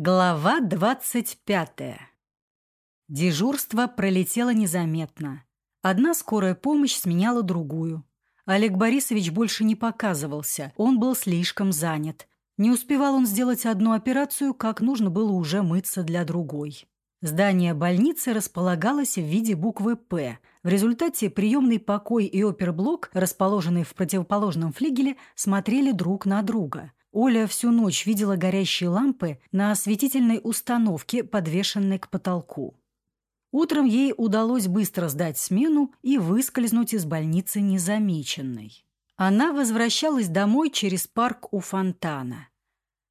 Глава двадцать пятая. Дежурство пролетело незаметно. Одна скорая помощь сменяла другую. Олег Борисович больше не показывался, он был слишком занят. Не успевал он сделать одну операцию, как нужно было уже мыться для другой. Здание больницы располагалось в виде буквы «П». В результате приемный покой и оперблок, расположенные в противоположном флигеле, смотрели друг на друга – Оля всю ночь видела горящие лампы на осветительной установке, подвешенной к потолку. Утром ей удалось быстро сдать смену и выскользнуть из больницы незамеченной. Она возвращалась домой через парк у фонтана.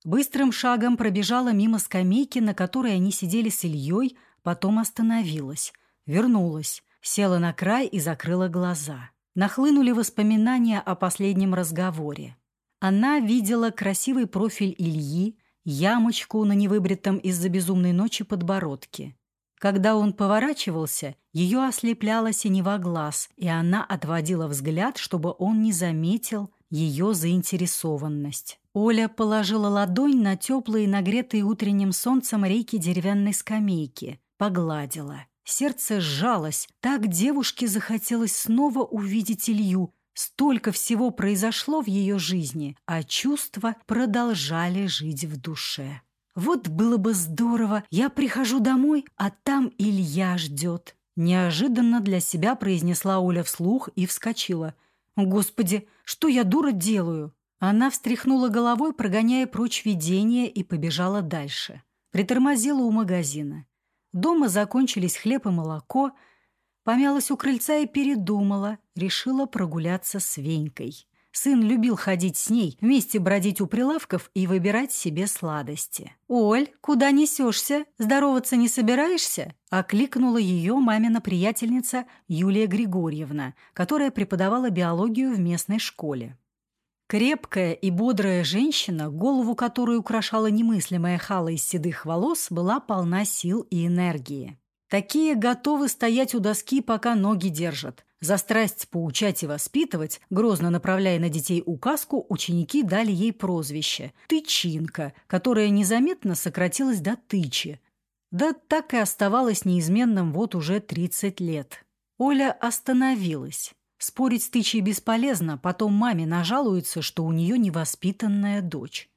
Быстрым шагом пробежала мимо скамейки, на которой они сидели с Ильей, потом остановилась, вернулась, села на край и закрыла глаза. Нахлынули воспоминания о последнем разговоре. Она видела красивый профиль Ильи, ямочку на невыбритом из-за безумной ночи подбородке. Когда он поворачивался, ее ослепляла синева глаз, и она отводила взгляд, чтобы он не заметил ее заинтересованность. Оля положила ладонь на теплые, нагретые утренним солнцем рейки деревянной скамейки, погладила. Сердце сжалось, так девушке захотелось снова увидеть Илью, Столько всего произошло в ее жизни, а чувства продолжали жить в душе. Вот было бы здорово, я прихожу домой, а там Илья ждет. Неожиданно для себя произнесла Оля вслух и вскочила. «Господи, что я, дура, делаю?» Она встряхнула головой, прогоняя прочь видение, и побежала дальше. Притормозила у магазина. Дома закончились хлеб и молоко – Помялась у крыльца и передумала, решила прогуляться с Венькой. Сын любил ходить с ней, вместе бродить у прилавков и выбирать себе сладости. «Оль, куда несешься? Здороваться не собираешься?» – окликнула ее мамина приятельница Юлия Григорьевна, которая преподавала биологию в местной школе. Крепкая и бодрая женщина, голову которой украшала немыслимая хала из седых волос, была полна сил и энергии. Такие готовы стоять у доски, пока ноги держат. За страсть поучать и воспитывать, грозно направляя на детей указку, ученики дали ей прозвище «тычинка», которое незаметно сократилось до «тычи». Да так и оставалось неизменным вот уже 30 лет. Оля остановилась. Спорить с тычей бесполезно, потом маме нажалуются, что у нее невоспитанная дочь.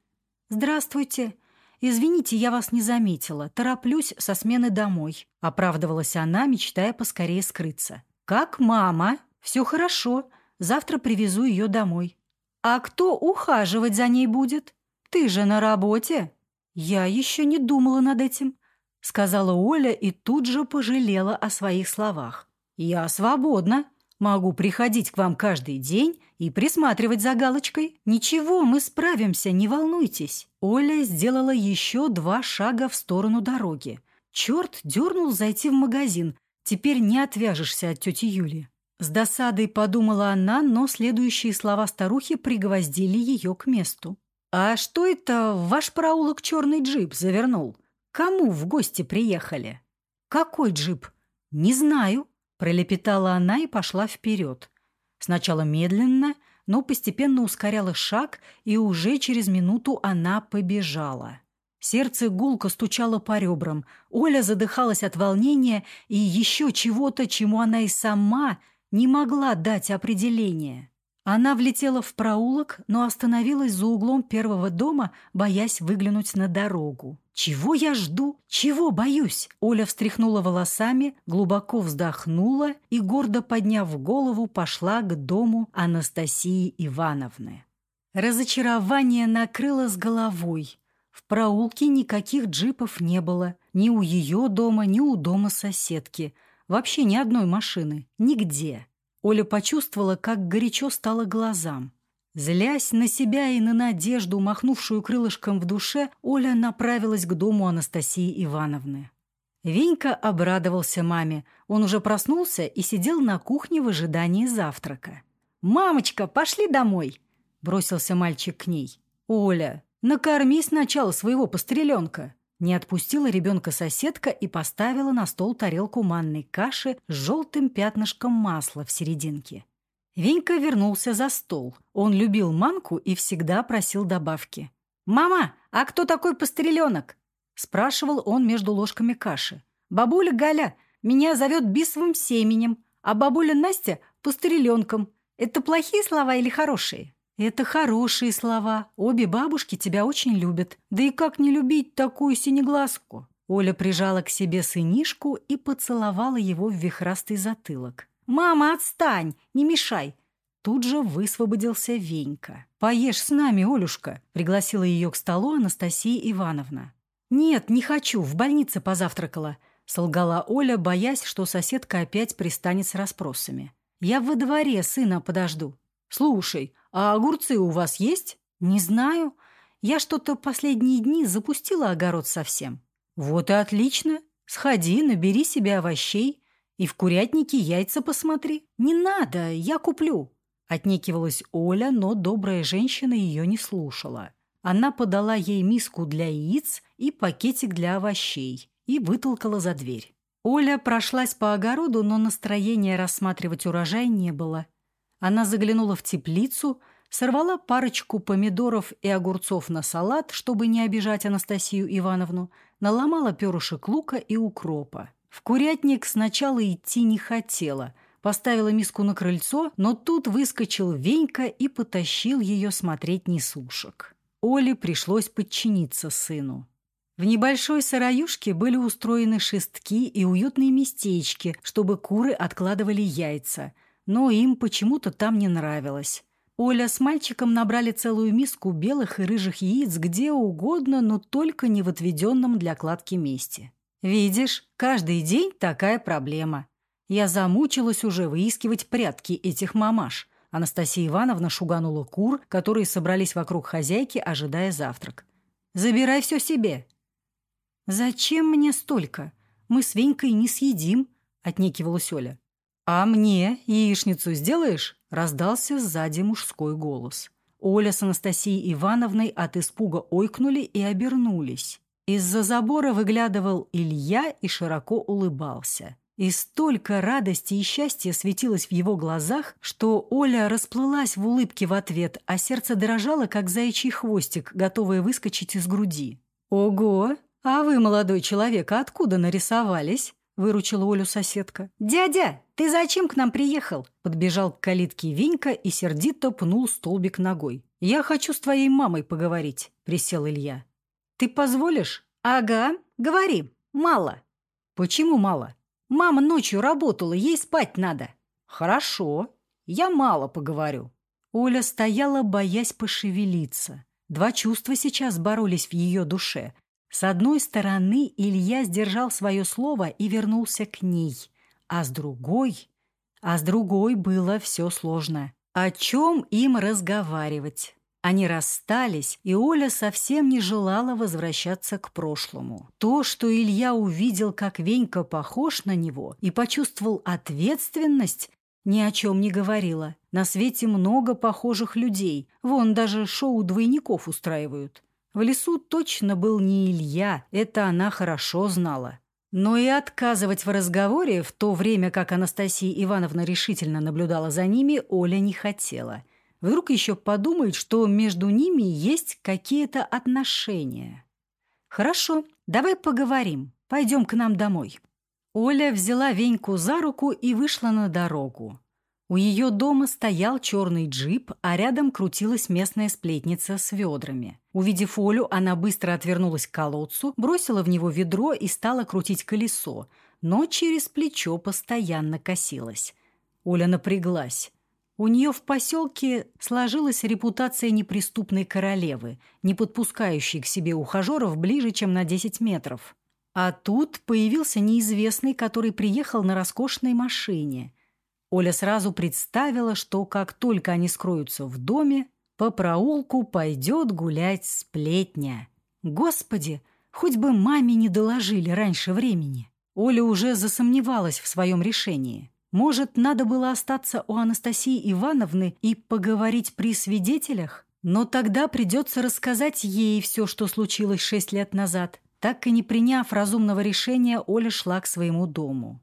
«Здравствуйте!» «Извините, я вас не заметила. Тороплюсь со смены домой», — оправдывалась она, мечтая поскорее скрыться. «Как мама? Все хорошо. Завтра привезу ее домой». «А кто ухаживать за ней будет? Ты же на работе». «Я еще не думала над этим», — сказала Оля и тут же пожалела о своих словах. «Я свободна. Могу приходить к вам каждый день и присматривать за галочкой. Ничего, мы справимся, не волнуйтесь». Оля сделала еще два шага в сторону дороги. Черт дернул зайти в магазин. Теперь не отвяжешься от тети Юли. С досадой подумала она, но следующие слова старухи пригвоздили ее к месту. «А что это ваш проулок черный джип завернул? Кому в гости приехали?» «Какой джип?» «Не знаю», — пролепетала она и пошла вперед. Сначала медленно, но постепенно ускоряла шаг, и уже через минуту она побежала. Сердце гулко стучало по ребрам. Оля задыхалась от волнения и еще чего-то, чему она и сама не могла дать определение. Она влетела в проулок, но остановилась за углом первого дома, боясь выглянуть на дорогу. «Чего я жду? Чего боюсь?» Оля встряхнула волосами, глубоко вздохнула и, гордо подняв голову, пошла к дому Анастасии Ивановны. Разочарование накрыло с головой. В проулке никаких джипов не было. Ни у ее дома, ни у дома соседки. Вообще ни одной машины. Нигде. Оля почувствовала, как горячо стало глазам. Злясь на себя и на надежду, махнувшую крылышком в душе, Оля направилась к дому Анастасии Ивановны. Венька обрадовался маме. Он уже проснулся и сидел на кухне в ожидании завтрака. «Мамочка, пошли домой!» – бросился мальчик к ней. «Оля, накорми сначала своего постреленка!» Не отпустила ребенка соседка и поставила на стол тарелку манной каши с желтым пятнышком масла в серединке. Венька вернулся за стол. Он любил манку и всегда просил добавки. «Мама, а кто такой постреленок?» — спрашивал он между ложками каши. «Бабуля Галя меня зовет бисовым семенем, а бабуля Настя – пустыреленком. Это плохие слова или хорошие?» «Это хорошие слова. Обе бабушки тебя очень любят. Да и как не любить такую синеглазку?» Оля прижала к себе сынишку и поцеловала его в вихрастый затылок. «Мама, отстань! Не мешай!» Тут же высвободился Венька. «Поешь с нами, Олюшка!» — пригласила ее к столу Анастасия Ивановна. «Нет, не хочу, в больнице позавтракала», — солгала Оля, боясь, что соседка опять пристанет с расспросами. «Я во дворе сына подожду». «Слушай, а огурцы у вас есть?» «Не знаю. Я что-то последние дни запустила огород совсем». «Вот и отлично. Сходи, набери себе овощей и в курятнике яйца посмотри». «Не надо, я куплю». Отнекивалась Оля, но добрая женщина ее не слушала. Она подала ей миску для яиц и пакетик для овощей и вытолкала за дверь. Оля прошлась по огороду, но настроения рассматривать урожай не было. Она заглянула в теплицу, сорвала парочку помидоров и огурцов на салат, чтобы не обижать Анастасию Ивановну, наломала перышек лука и укропа. В курятник сначала идти не хотела, поставила миску на крыльцо, но тут выскочил Венька и потащил ее смотреть несушек. Оле пришлось подчиниться сыну. В небольшой сыроюшке были устроены шестки и уютные местечки, чтобы куры откладывали яйца – но им почему-то там не нравилось. Оля с мальчиком набрали целую миску белых и рыжих яиц где угодно, но только не в отведенном для кладки месте. «Видишь, каждый день такая проблема. Я замучилась уже выискивать прятки этих мамаш». Анастасия Ивановна шуганула кур, которые собрались вокруг хозяйки, ожидая завтрак. «Забирай все себе». «Зачем мне столько? Мы с Венькой не съедим», — отнекивалась Оля. «А мне яичницу сделаешь?» – раздался сзади мужской голос. Оля с Анастасией Ивановной от испуга ойкнули и обернулись. Из-за забора выглядывал Илья и широко улыбался. И столько радости и счастья светилось в его глазах, что Оля расплылась в улыбке в ответ, а сердце дрожало, как заячий хвостик, готовое выскочить из груди. «Ого! А вы, молодой человек, откуда нарисовались?» выручила Олю соседка. «Дядя, ты зачем к нам приехал?» Подбежал к калитке Венька и сердито пнул столбик ногой. «Я хочу с твоей мамой поговорить», — присел Илья. «Ты позволишь?» «Ага, говори. Мало». «Почему мало?» «Мама ночью работала, ей спать надо». «Хорошо. Я мало поговорю». Оля стояла, боясь пошевелиться. Два чувства сейчас боролись в ее душе. С одной стороны, Илья сдержал свое слово и вернулся к ней, а с другой... А с другой было все сложно. О чем им разговаривать? Они расстались, и Оля совсем не желала возвращаться к прошлому. То, что Илья увидел, как Венька похож на него, и почувствовал ответственность, ни о чем не говорила. На свете много похожих людей. Вон даже шоу двойников устраивают. В лесу точно был не Илья, это она хорошо знала. Но и отказывать в разговоре, в то время как Анастасия Ивановна решительно наблюдала за ними, Оля не хотела. Вдруг еще подумает, что между ними есть какие-то отношения. «Хорошо, давай поговорим. Пойдем к нам домой». Оля взяла Веньку за руку и вышла на дорогу. У ее дома стоял черный джип, а рядом крутилась местная сплетница с ведрами. Увидев Олю, она быстро отвернулась к колодцу, бросила в него ведро и стала крутить колесо, но через плечо постоянно косилась. Оля напряглась. У нее в поселке сложилась репутация неприступной королевы, не подпускающей к себе ухажеров ближе, чем на 10 метров. А тут появился неизвестный, который приехал на роскошной машине – Оля сразу представила, что как только они скроются в доме, по проулку пойдет гулять сплетня. Господи, хоть бы маме не доложили раньше времени. Оля уже засомневалась в своем решении. Может, надо было остаться у Анастасии Ивановны и поговорить при свидетелях? Но тогда придется рассказать ей все, что случилось шесть лет назад. Так и не приняв разумного решения, Оля шла к своему дому.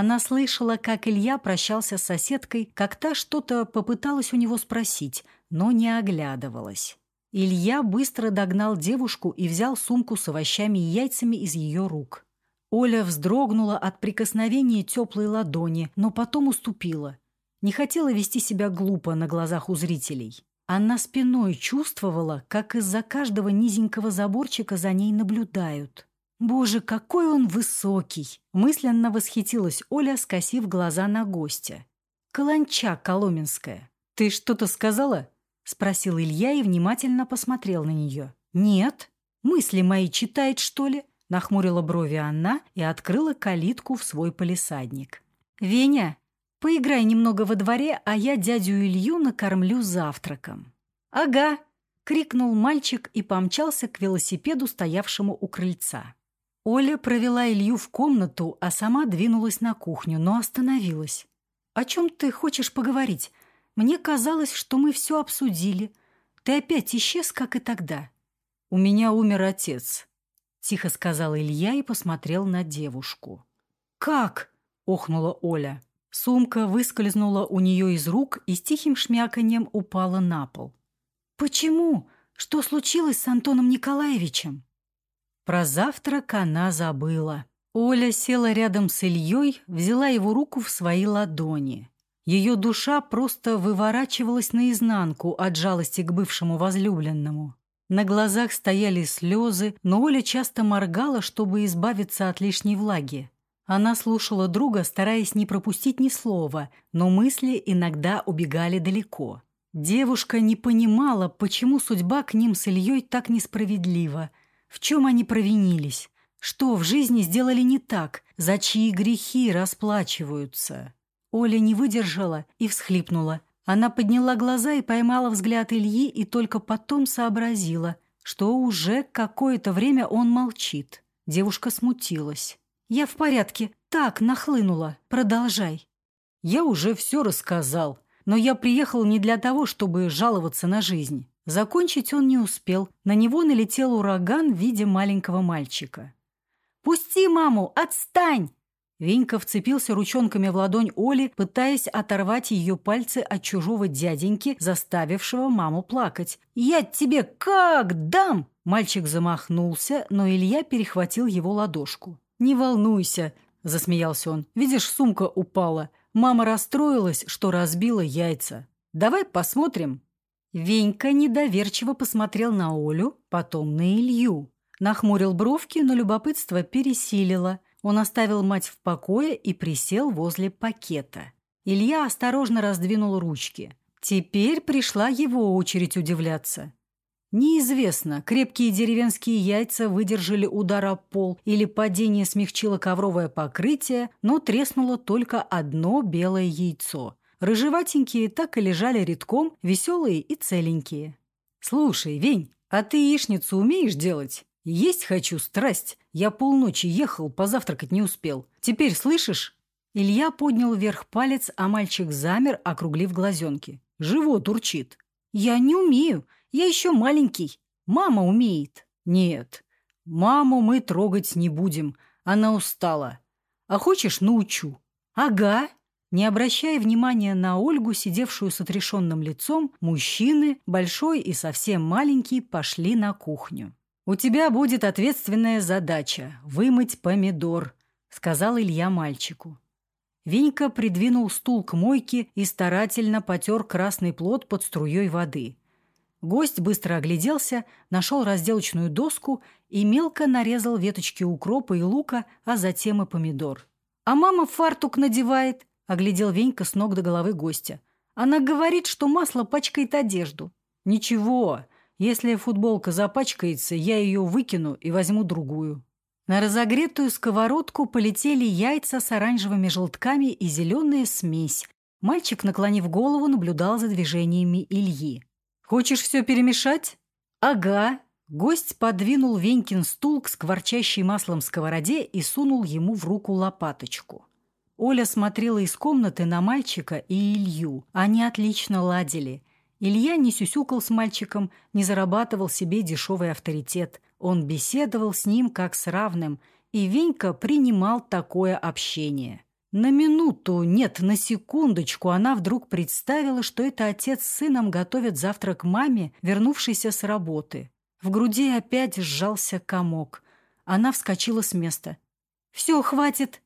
Она слышала, как Илья прощался с соседкой, как та что-то попыталась у него спросить, но не оглядывалась. Илья быстро догнал девушку и взял сумку с овощами и яйцами из ее рук. Оля вздрогнула от прикосновения теплой ладони, но потом уступила. Не хотела вести себя глупо на глазах у зрителей. Она спиной чувствовала, как из-за каждого низенького заборчика за ней наблюдают. «Боже, какой он высокий!» – мысленно восхитилась Оля, скосив глаза на гостя. «Каланча Коломенская. Ты что-то сказала?» – спросил Илья и внимательно посмотрел на нее. «Нет. Мысли мои читает, что ли?» – нахмурила брови она и открыла калитку в свой полисадник. «Веня, поиграй немного во дворе, а я дядю Илью накормлю завтраком». «Ага!» – крикнул мальчик и помчался к велосипеду, стоявшему у крыльца. Оля провела Илью в комнату, а сама двинулась на кухню, но остановилась. «О чем ты хочешь поговорить? Мне казалось, что мы все обсудили. Ты опять исчез, как и тогда». «У меня умер отец», — тихо сказал Илья и посмотрел на девушку. «Как?» — охнула Оля. Сумка выскользнула у нее из рук и с тихим шмяканьем упала на пол. «Почему? Что случилось с Антоном Николаевичем?» Про завтрак она забыла. Оля села рядом с Ильей, взяла его руку в свои ладони. Ее душа просто выворачивалась наизнанку от жалости к бывшему возлюбленному. На глазах стояли слезы, но Оля часто моргала, чтобы избавиться от лишней влаги. Она слушала друга, стараясь не пропустить ни слова, но мысли иногда убегали далеко. Девушка не понимала, почему судьба к ним с Ильей так несправедлива, в чем они провинились? Что в жизни сделали не так? За чьи грехи расплачиваются? Оля не выдержала и всхлипнула. Она подняла глаза и поймала взгляд Ильи и только потом сообразила, что уже какое-то время он молчит. Девушка смутилась. «Я в порядке. Так, нахлынула. Продолжай». «Я уже все рассказал, но я приехал не для того, чтобы жаловаться на жизнь. Закончить он не успел. На него налетел ураган в виде маленького мальчика. «Пусти маму! Отстань!» Венька вцепился ручонками в ладонь Оли, пытаясь оторвать ее пальцы от чужого дяденьки, заставившего маму плакать. «Я тебе как дам!» Мальчик замахнулся, но Илья перехватил его ладошку. «Не волнуйся», — засмеялся он. «Видишь, сумка упала. Мама расстроилась, что разбила яйца. Давай посмотрим». Венька недоверчиво посмотрел на Олю, потом на Илью. Нахмурил бровки, но любопытство пересилило. Он оставил мать в покое и присел возле пакета. Илья осторожно раздвинул ручки. Теперь пришла его очередь удивляться. Неизвестно, крепкие деревенские яйца выдержали удар о пол или падение смягчило ковровое покрытие, но треснуло только одно белое яйцо. Рыжеватенькие так и лежали редком, веселые и целенькие. «Слушай, Вень, а ты яичницу умеешь делать? Есть хочу, страсть. Я полночи ехал, позавтракать не успел. Теперь слышишь?» Илья поднял вверх палец, а мальчик замер, округлив глазенки. «Живот урчит». «Я не умею. Я еще маленький. Мама умеет». «Нет, маму мы трогать не будем. Она устала. А хочешь, научу?» «Ага», не обращая внимания на Ольгу, сидевшую с отрешенным лицом, мужчины, большой и совсем маленький, пошли на кухню. «У тебя будет ответственная задача – вымыть помидор», – сказал Илья мальчику. Венька придвинул стул к мойке и старательно потер красный плод под струей воды. Гость быстро огляделся, нашел разделочную доску и мелко нарезал веточки укропа и лука, а затем и помидор. «А мама фартук надевает», Оглядел Венька с ног до головы гостя. Она говорит, что масло пачкает одежду. Ничего, если футболка запачкается, я ее выкину и возьму другую. На разогретую сковородку полетели яйца с оранжевыми желтками и зеленая смесь. Мальчик, наклонив голову, наблюдал за движениями Ильи. «Хочешь все перемешать?» «Ага». Гость подвинул Венькин стул к скворчащей маслом сковороде и сунул ему в руку лопаточку. Оля смотрела из комнаты на мальчика и Илью. Они отлично ладили. Илья не сюсюкал с мальчиком, не зарабатывал себе дешевый авторитет. Он беседовал с ним как с равным, и Венька принимал такое общение. На минуту, нет, на секундочку, она вдруг представила, что это отец с сыном готовят завтрак маме, вернувшейся с работы. В груди опять сжался комок. Она вскочила с места. «Все, хватит!»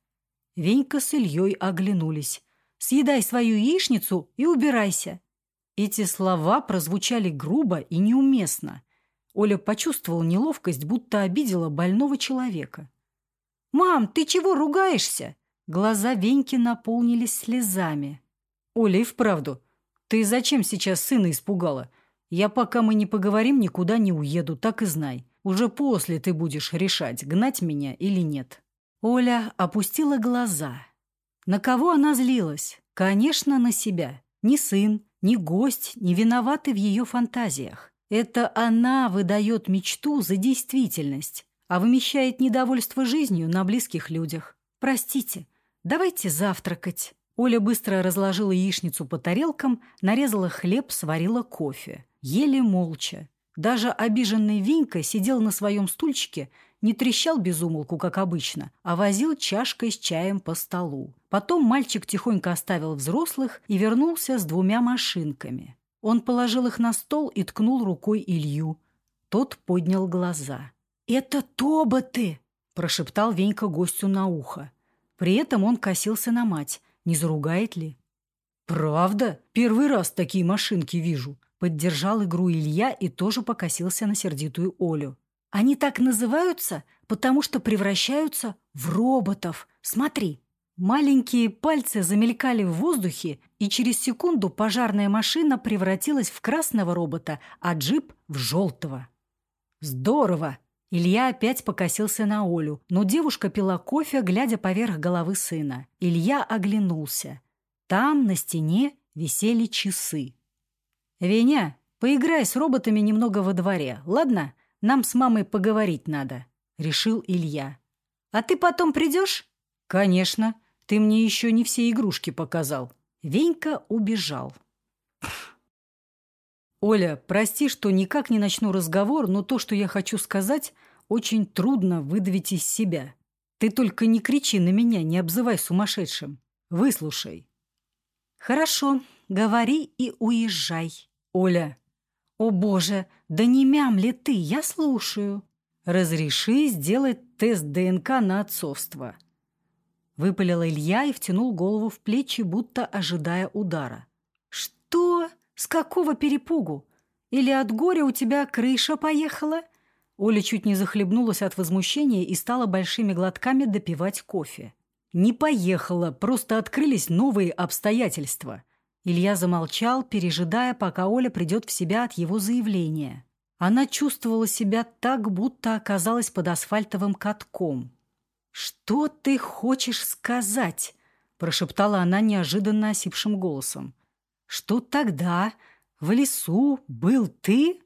Венька с Ильей оглянулись. «Съедай свою яичницу и убирайся!» Эти слова прозвучали грубо и неуместно. Оля почувствовала неловкость, будто обидела больного человека. «Мам, ты чего ругаешься?» Глаза Веньки наполнились слезами. «Оля, и вправду, ты зачем сейчас сына испугала? Я, пока мы не поговорим, никуда не уеду, так и знай. Уже после ты будешь решать, гнать меня или нет». Оля опустила глаза. На кого она злилась? Конечно, на себя. Ни сын, ни гость не виноваты в ее фантазиях. Это она выдает мечту за действительность, а вымещает недовольство жизнью на близких людях. Простите, давайте завтракать. Оля быстро разложила яичницу по тарелкам, нарезала хлеб, сварила кофе. Ели молча. Даже обиженный Винька сидел на своем стульчике, не трещал без умолку, как обычно, а возил чашкой с чаем по столу. Потом мальчик тихонько оставил взрослых и вернулся с двумя машинками. Он положил их на стол и ткнул рукой Илью. Тот поднял глаза. «Это тоботы!» – прошептал Венька гостю на ухо. При этом он косился на мать. Не заругает ли? «Правда? Первый раз такие машинки вижу!» Поддержал игру Илья и тоже покосился на сердитую Олю. Они так называются, потому что превращаются в роботов. Смотри. Маленькие пальцы замелькали в воздухе, и через секунду пожарная машина превратилась в красного робота, а джип — в желтого. Здорово! Илья опять покосился на Олю, но девушка пила кофе, глядя поверх головы сына. Илья оглянулся. Там, на стене, висели часы. «Веня, поиграй с роботами немного во дворе, ладно? Нам с мамой поговорить надо», — решил Илья. «А ты потом придешь?» «Конечно. Ты мне еще не все игрушки показал». Венька убежал. «Оля, прости, что никак не начну разговор, но то, что я хочу сказать, очень трудно выдавить из себя. Ты только не кричи на меня, не обзывай сумасшедшим. Выслушай». «Хорошо, говори и уезжай». «Оля, «О боже, да не мям ли ты, я слушаю». «Разреши сделать тест ДНК на отцовство». Выпалил Илья и втянул голову в плечи, будто ожидая удара. «Что? С какого перепугу? Или от горя у тебя крыша поехала?» Оля чуть не захлебнулась от возмущения и стала большими глотками допивать кофе. «Не поехала, просто открылись новые обстоятельства. Илья замолчал, пережидая, пока Оля придет в себя от его заявления. Она чувствовала себя так, будто оказалась под асфальтовым катком. «Что ты хочешь сказать?» – прошептала она неожиданно осипшим голосом. «Что тогда? В лесу был ты?»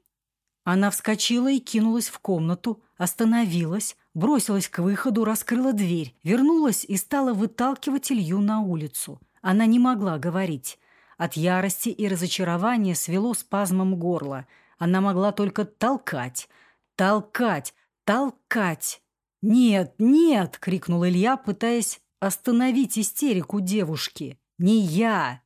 Она вскочила и кинулась в комнату, остановилась, бросилась к выходу, раскрыла дверь, вернулась и стала выталкивать Илью на улицу. Она не могла говорить. От ярости и разочарования свело спазмом горло. Она могла только толкать, толкать, толкать. «Нет, нет!» — крикнул Илья, пытаясь остановить истерику девушки. «Не я!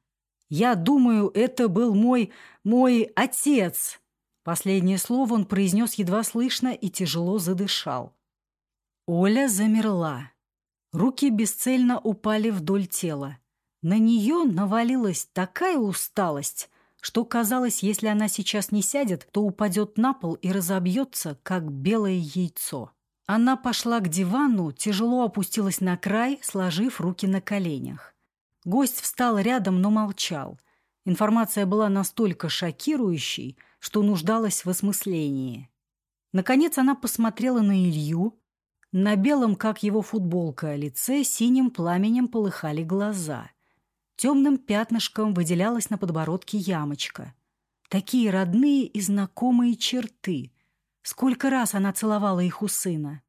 Я думаю, это был мой... мой отец!» Последнее слово он произнес едва слышно и тяжело задышал. Оля замерла. Руки бесцельно упали вдоль тела. На нее навалилась такая усталость, что казалось, если она сейчас не сядет, то упадет на пол и разобьется, как белое яйцо. Она пошла к дивану, тяжело опустилась на край, сложив руки на коленях. Гость встал рядом, но молчал. Информация была настолько шокирующей, что нуждалась в осмыслении. Наконец она посмотрела на Илью. На белом, как его футболка, лице синим пламенем полыхали глаза — Темным пятнышком выделялась на подбородке ямочка. Такие родные и знакомые черты. Сколько раз она целовала их у сына.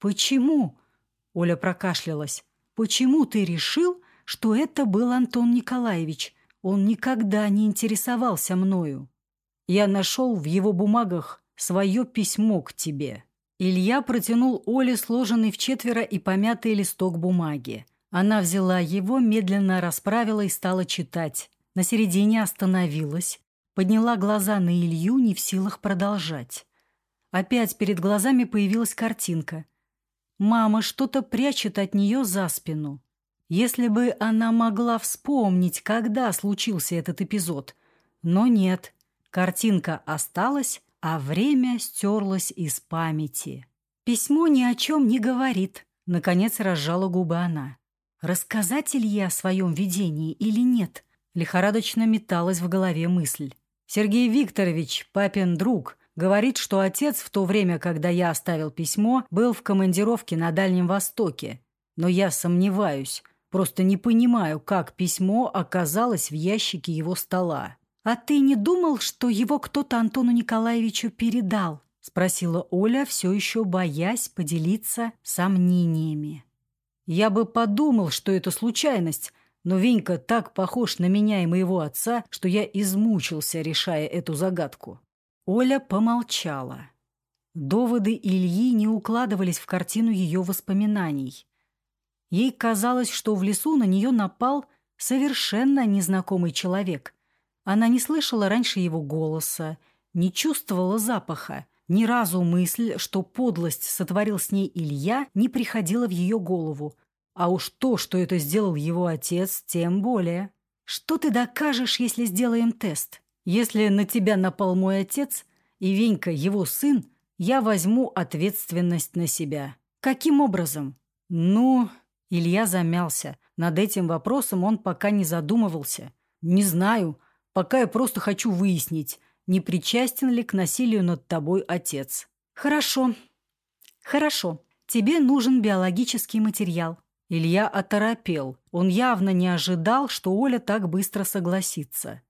«Почему?» — Оля прокашлялась. «Почему ты решил, что это был Антон Николаевич? Он никогда не интересовался мною. Я нашел в его бумагах свое письмо к тебе». Илья протянул Оле сложенный в четверо и помятый листок бумаги. Она взяла его, медленно расправила и стала читать. На середине остановилась, подняла глаза на Илью, не в силах продолжать. Опять перед глазами появилась картинка. Мама что-то прячет от нее за спину. Если бы она могла вспомнить, когда случился этот эпизод. Но нет, картинка осталась, а время стерлось из памяти. Письмо ни о чем не говорит. Наконец разжала губы она. Рассказать Илье о своем видении или нет? Лихорадочно металась в голове мысль. Сергей Викторович, папин друг, говорит, что отец в то время, когда я оставил письмо, был в командировке на Дальнем Востоке. Но я сомневаюсь, просто не понимаю, как письмо оказалось в ящике его стола. «А ты не думал, что его кто-то Антону Николаевичу передал?» — спросила Оля, все еще боясь поделиться сомнениями. «Я бы подумал, что это случайность, но Венька так похож на меня и моего отца, что я измучился, решая эту загадку». Оля помолчала. Доводы Ильи не укладывались в картину ее воспоминаний. Ей казалось, что в лесу на нее напал совершенно незнакомый человек, она не слышала раньше его голоса, не чувствовала запаха. Ни разу мысль, что подлость сотворил с ней Илья, не приходила в ее голову. А уж то, что это сделал его отец, тем более. Что ты докажешь, если сделаем тест? Если на тебя напал мой отец, и Венька его сын, я возьму ответственность на себя. Каким образом? Ну, Илья замялся. Над этим вопросом он пока не задумывался. Не знаю, Пока я просто хочу выяснить, не причастен ли к насилию над тобой отец. Хорошо. Хорошо. Тебе нужен биологический материал. Илья оторопел. Он явно не ожидал, что Оля так быстро согласится.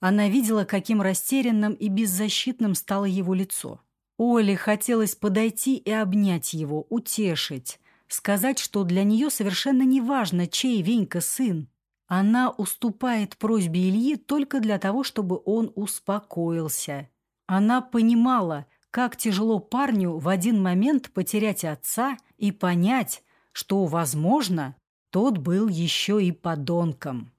Она видела, каким растерянным и беззащитным стало его лицо. Оле хотелось подойти и обнять его, утешить, сказать, что для нее совершенно не важно, чей Венька сын, она уступает просьбе Ильи только для того, чтобы он успокоился. Она понимала, как тяжело парню в один момент потерять отца и понять, что, возможно, тот был еще и подонком.